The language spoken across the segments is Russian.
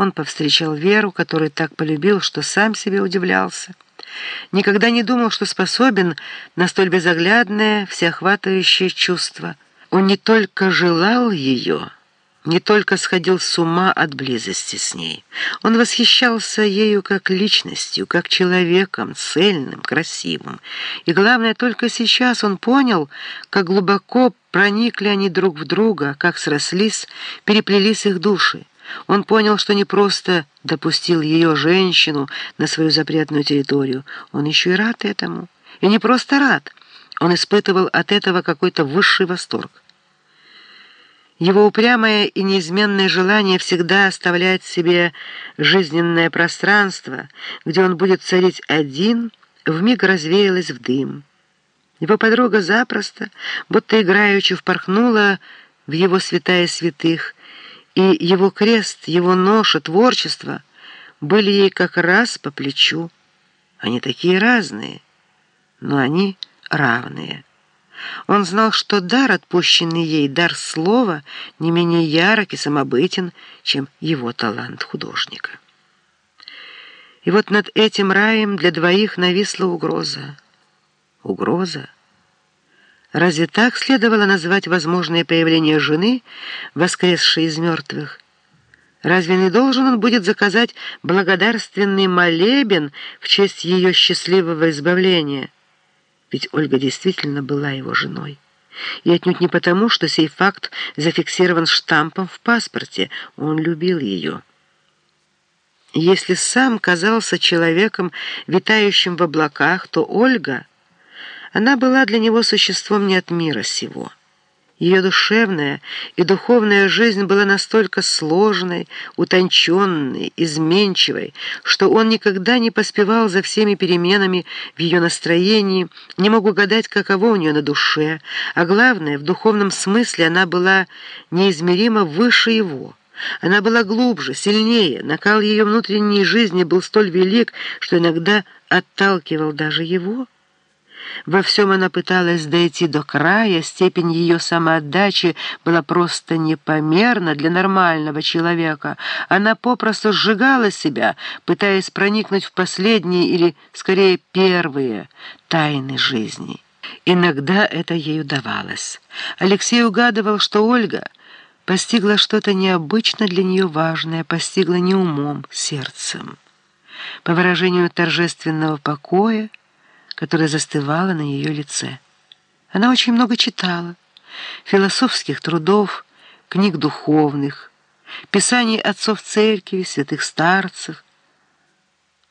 Он повстречал Веру, которую так полюбил, что сам себе удивлялся. Никогда не думал, что способен на столь безоглядное, всеохватывающее чувство. Он не только желал ее, не только сходил с ума от близости с ней. Он восхищался ею как личностью, как человеком, цельным, красивым. И главное, только сейчас он понял, как глубоко проникли они друг в друга, как срослись, переплелись их души. Он понял, что не просто допустил ее, женщину, на свою запретную территорию, он еще и рад этому. И не просто рад, он испытывал от этого какой-то высший восторг. Его упрямое и неизменное желание всегда оставлять себе жизненное пространство, где он будет царить один, вмиг развеялось в дым. Его подруга запросто, будто играючи, впорхнула в его святая святых, и его крест, его ноша, творчество были ей как раз по плечу. Они такие разные, но они равные. Он знал, что дар, отпущенный ей, дар слова, не менее ярок и самобытен, чем его талант художника. И вот над этим раем для двоих нависла угроза. Угроза? Разве так следовало назвать возможное появление жены, воскресшей из мертвых? Разве не должен он будет заказать благодарственный молебен в честь ее счастливого избавления? Ведь Ольга действительно была его женой. И отнюдь не потому, что сей факт зафиксирован штампом в паспорте. Он любил ее. Если сам казался человеком, витающим в облаках, то Ольга, она была для него существом не от мира сего. Ее душевная и духовная жизнь была настолько сложной, утонченной, изменчивой, что он никогда не поспевал за всеми переменами в ее настроении, не мог угадать, каково у нее на душе, а главное, в духовном смысле она была неизмеримо выше его. Она была глубже, сильнее, накал ее внутренней жизни был столь велик, что иногда отталкивал даже его. Во всем она пыталась дойти до края, степень ее самоотдачи была просто непомерна для нормального человека. Она попросту сжигала себя, пытаясь проникнуть в последние или, скорее, первые тайны жизни. Иногда это ей удавалось. Алексей угадывал, что Ольга постигла что-то необычно для нее важное, постигла не умом, сердцем. По выражению торжественного покоя, которая застывала на ее лице. Она очень много читала, философских трудов, книг духовных, писаний отцов церкви, святых старцев.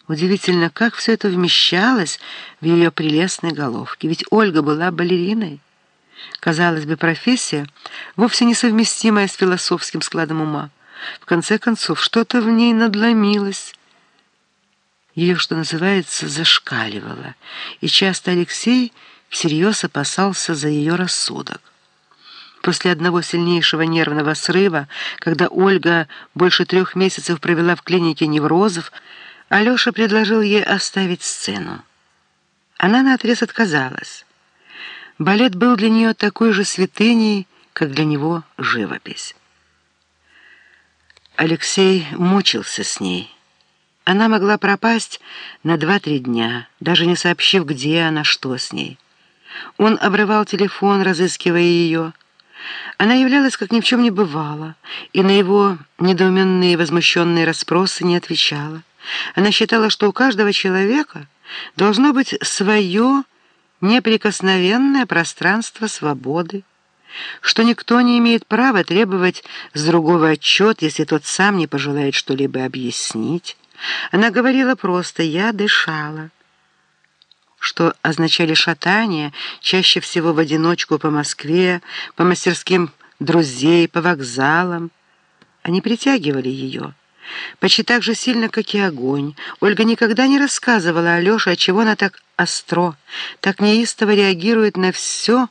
Удивительно, как все это вмещалось в ее прелестной головке, ведь Ольга была балериной. Казалось бы, профессия, вовсе несовместимая с философским складом ума. В конце концов, что-то в ней надломилось, ее, что называется, зашкаливало, и часто Алексей всерьез опасался за ее рассудок. После одного сильнейшего нервного срыва, когда Ольга больше трех месяцев провела в клинике неврозов, Алеша предложил ей оставить сцену. Она наотрез отказалась. Балет был для нее такой же святыней, как для него живопись. Алексей мучился с ней. Она могла пропасть на два-три дня, даже не сообщив, где она, что с ней. Он обрывал телефон, разыскивая ее. Она являлась, как ни в чем не бывало, и на его недоуменные возмущенные расспросы не отвечала. Она считала, что у каждого человека должно быть свое неприкосновенное пространство свободы, что никто не имеет права требовать с другого отчет, если тот сам не пожелает что-либо объяснить, она говорила просто «я дышала», что означали шатание, чаще всего в одиночку по Москве, по мастерским друзей, по вокзалам. Они притягивали ее. Почти так же сильно, как и огонь. Ольга никогда не рассказывала Алёше, отчего она так остро, так неистово реагирует на все,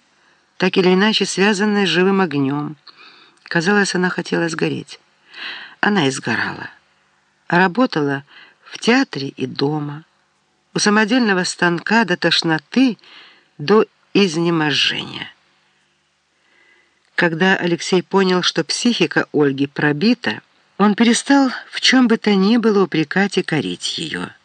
так или иначе связанное с живым огнем. Казалось, она хотела сгореть. Она и сгорала. Работала в театре и дома, у самодельного станка до тошноты, до изнеможения. Когда Алексей понял, что психика Ольги пробита, Он перестал в чем бы то ни было упрекать и корить ее.